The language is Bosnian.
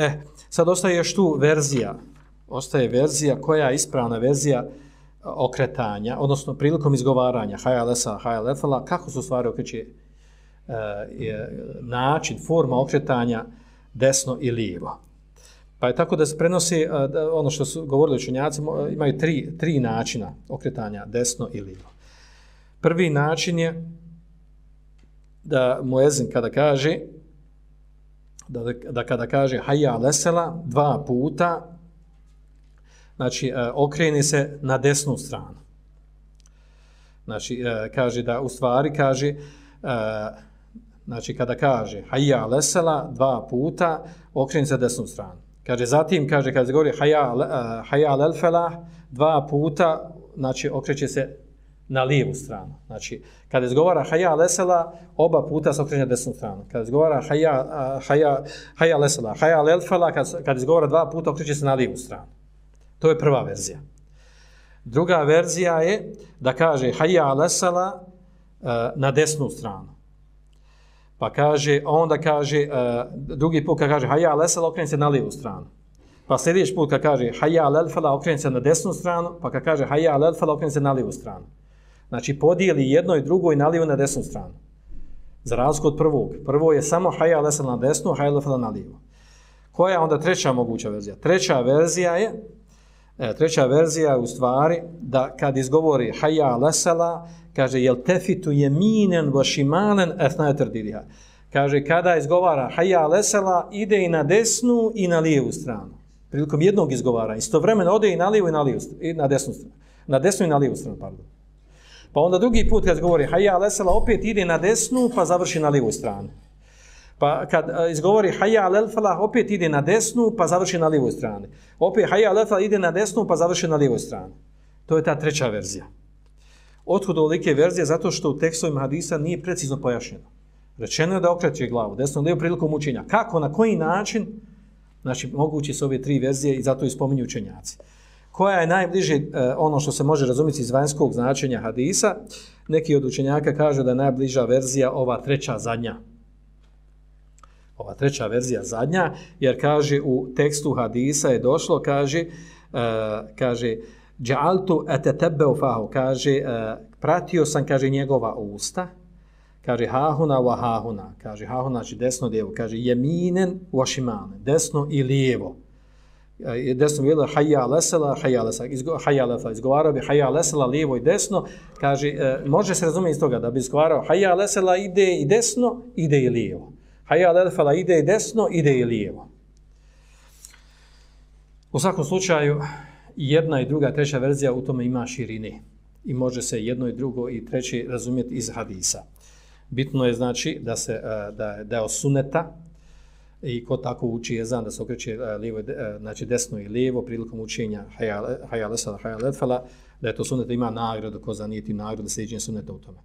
E, sad ostaje još tu verzija, ostaje verzija koja je ispravna verzija e, okretanja, odnosno prilikom izgovaranja hajalesa, hajalefala, kako su stvari okreće e, način, forma okretanja desno i lijevo. Pa je tako da se prenosi, e, ono što su govorili učenjaci, imaju tri, tri načina okretanja desno i lijevo. Prvi način je da muezin kada kaže da, da kada kaže hajja lesela dva puta znači e, okreni se na desnu stranu. Znači e, kaže da u stvari kaže e, znači kada kaže hajja lesela dva puta okreni se na desnu stranu. Kaže zatim kaže kada se govori hajja, haja lelfela dva puta znači okreće se na lijevu stranu. Znači, kada izgovara haja lesela, oba puta se okreće na desnu stranu. Kada izgovara haja, haja, haja lesela, haja lelfela, kada, kad izgovara dva puta, okreće se na lijevu stranu. To je prva verzija. Druga verzija je da kaže haja lesela e, na desnu stranu. Pa kaže, onda kaže, e, drugi put kada kaže haja lesela, okreće se na lijevu stranu. Pa sljedeći put kada kaže haja lelfela, okreće se na desnu stranu, pa kada kaže haja lelfela, okreće se na lijevu stranu. Znači, podijeli jedno i drugo i naliju na desnu stranu. Za razliku od prvog. Prvo je samo haja lesel na desnu, haja lesel na lijevo. Koja je onda treća moguća verzija? Treća verzija je, e, treća verzija je u stvari da kad izgovori haja lesela, kaže jel tefitu jeminen vašimanen etnaetrdiriha. Kaže kada izgovara haja lesela, ide i na desnu i na lijevu stranu. Prilikom jednog izgovara. Istovremeno ode i na lijevu i na, lijevu, i na desnu stranu. Na desnu i na lijevu stranu, pardon. Pa onda drugi put kad govori haja lesela opet ide na desnu pa završi na lijevu stranu. Pa kad e, izgovori haja lelfala opet ide na desnu pa završi na lijevu stranu. Opet hayya lelfala ide na desnu pa završi na lijevu stranu. To je ta treća verzija. Otkud ovolike verzije? Zato što u tekstovima hadisa nije precizno pojašnjeno. Rečeno je da okreće glavu, desno lijevo prilikom učenja. Kako, na koji način? Znači, mogući su ove tri verzije i zato ispominju učenjaci koja je najbliže e, ono što se može razumjeti iz vanjskog značenja hadisa. Neki od učenjaka kažu da je najbliža verzija ova treća zadnja. Ova treća verzija zadnja, jer kaže u tekstu hadisa je došlo, kaže, e, kaže, Džaltu etetebeu fahu, kaže, e, pratio sam, kaže, njegova usta, kaže, hahuna wa hahuna, kaže, hahuna, znači desno, lijevo, kaže, jeminen wa šimane, desno i lijevo Eh, desno bilo hayya lesela hayya lesela izgo hayya lesela izgovarao bi hayya lesela lijevo i desno. Kaže e, može se razumjeti iz toga da bi izgovarao hayya lesela ide i desno ide i lijevo. Hayya lesela ide i desno ide i lijevo. U svakom slučaju jedna i druga treća verzija u tome ima širine i može se jedno i drugo i treće razumjeti iz hadisa. Bitno je znači da se eh, da da je osuneta i ko tako uči jezan da se okreće e, lijevo, e, znači desno i lijevo prilikom učenja hajale, hajale, hajale, da je to sunet da ima nagradu ko zanijeti nagradu da se iđe sunet u tome.